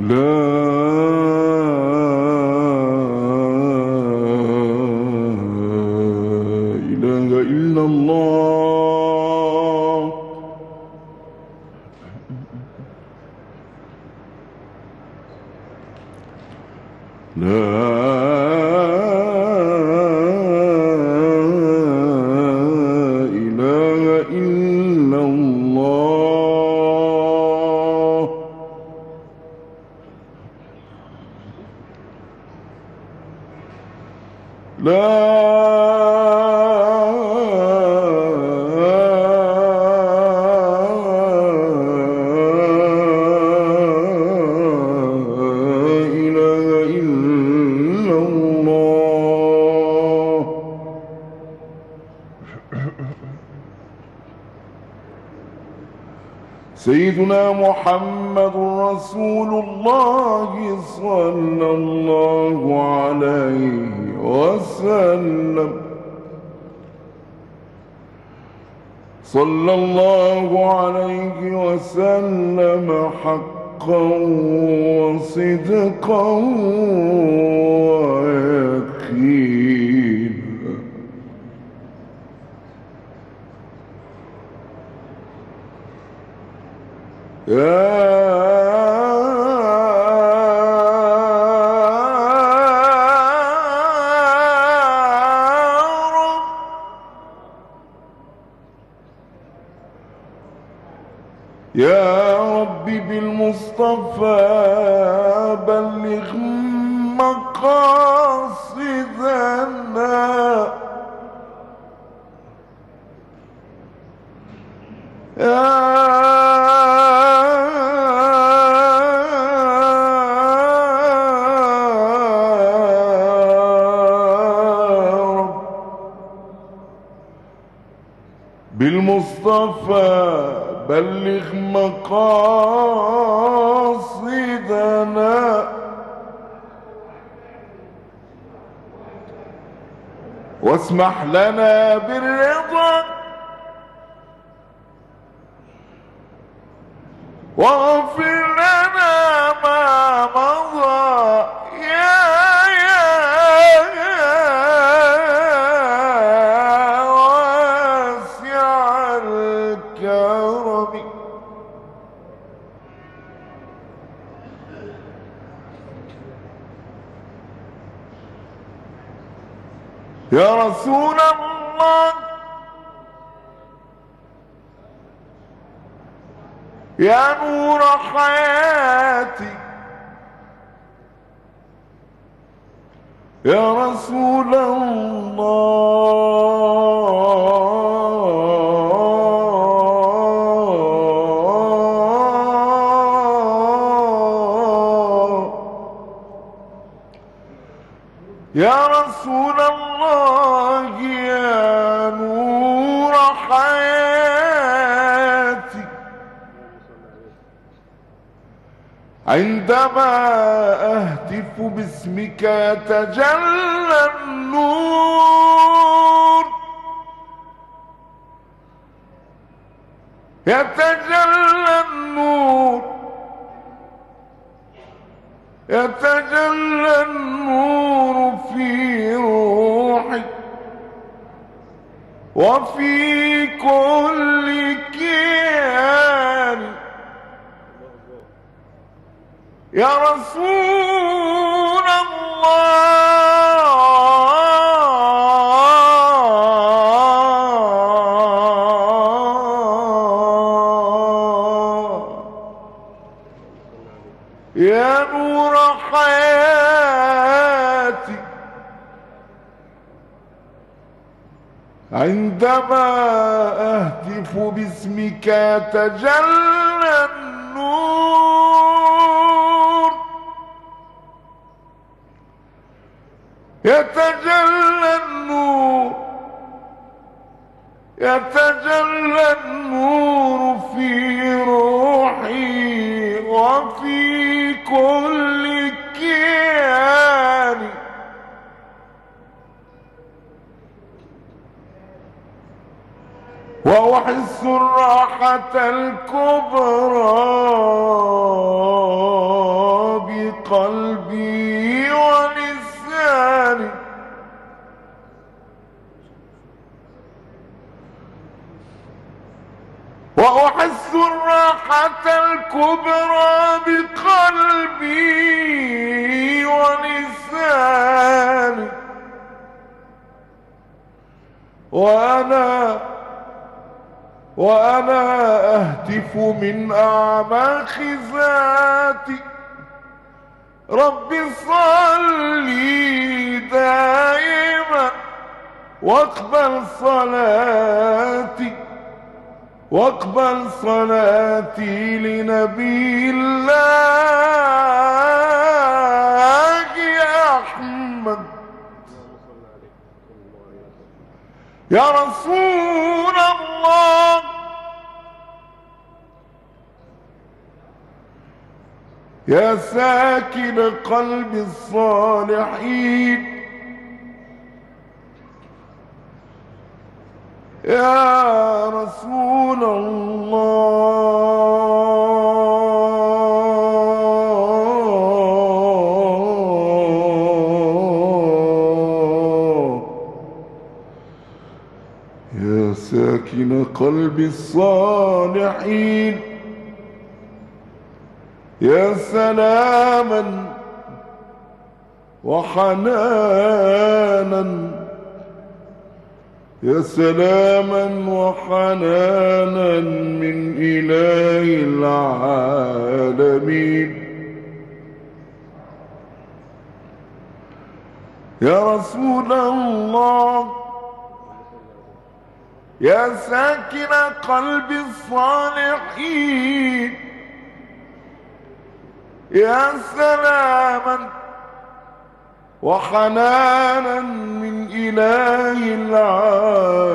لا سيدنا محمد رسول الله صلى الله عليه وسلم. صلى الله عليه وسلم حقا وصدقا ويقينا. يا رب يا رب بالمصطفى بلغ مقاصدنا. بالمصطفى بلغ مقاصدنا. واسمح لنا بالرضا. واغفر لنا رسول الله. يا نور حياتي. يا رسول الله. يا رسول الله. عندما أهتف باسمك يتجلى النور. يتجلى النور. يتجلى النور في روحي وفي كل يا رسول الله. يا نور حياتي. عندما أهتف باسمك يتجلى يتجلى النور يتجلى النور في روحي وفي كل كيان وأحس الراحة الكبرى بقلبي ولساني وأحس الراحة الكبرى بقلبي ولساني. وأنا وأنا أهتف من أعماق ذاتي رب صلي دائما واقبل صلاتي واقبل صلاتي لنبي الله أحمد. يا رسول الله. يا ساكن قلب الصالحين. يا رسول الله. يا ساكن قلب الصالحين. يا سلاما وحنانا. يا سلاما وحنانا من إله العالمين. يا رسول الله يا ساكن قلب الصالحين. يا سلاما وحنانا من إله العالمين.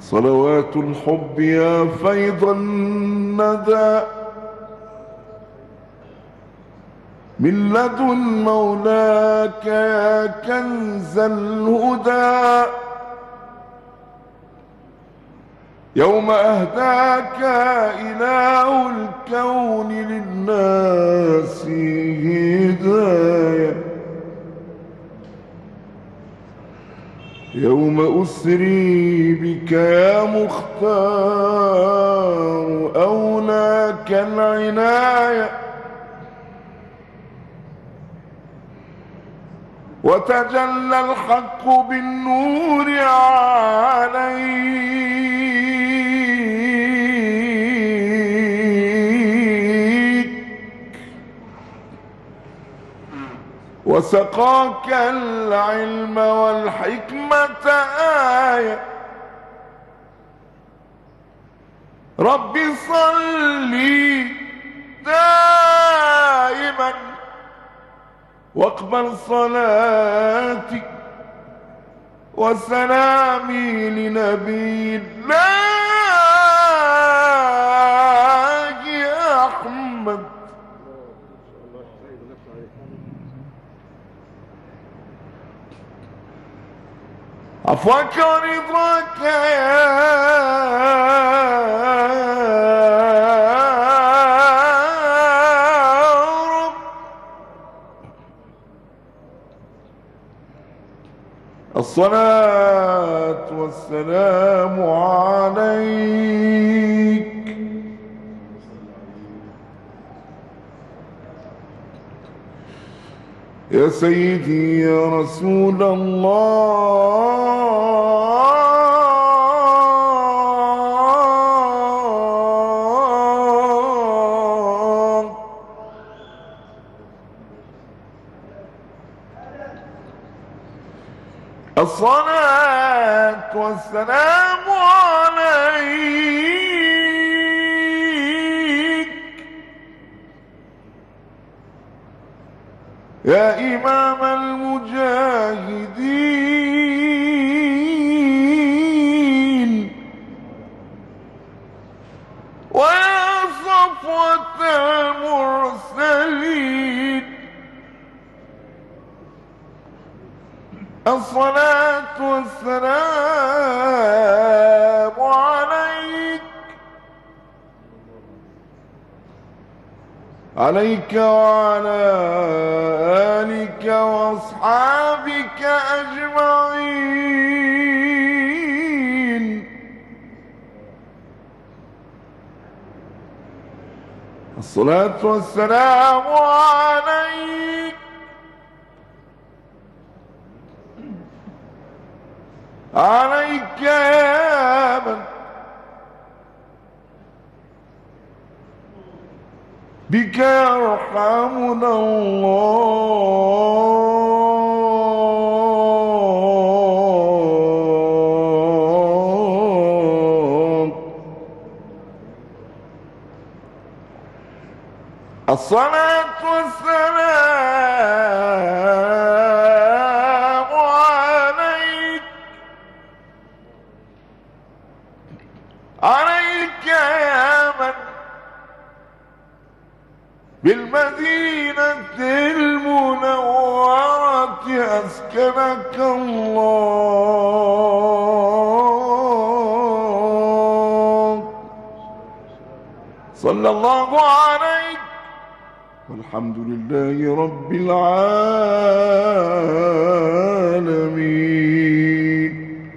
صلوات الحب يا فيض الندى. من لدن مولاك يا كنز الهدى. يوم أهداك إله الكون للناس هداية. يوم أسري بك يا مختار أولاك العناية. وتجلى الحق بالنور عليك. وسقاك العلم والحكمة آية. رب صلي دائما واقبل صلاتي وسلامي لنبي الله أحمد عفوك ورضاك يا رب الصلاة والسلام عليك. يا سيدي يا رسول الله. الصلاة والسلام عليك. يا إمام المجاهدين. عليك وعلى آلك وأصحابك أجمعين. الصلاة والسلام عليك. عليك يا من بك يرحمنا الله. الصلاة والسلام بالمدينة المنورة أسكنك الله. صلى الله عليك. والحمد لله رب العالمين.